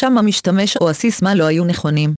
שם המשתמש או הסיסמה לא היו נכונים.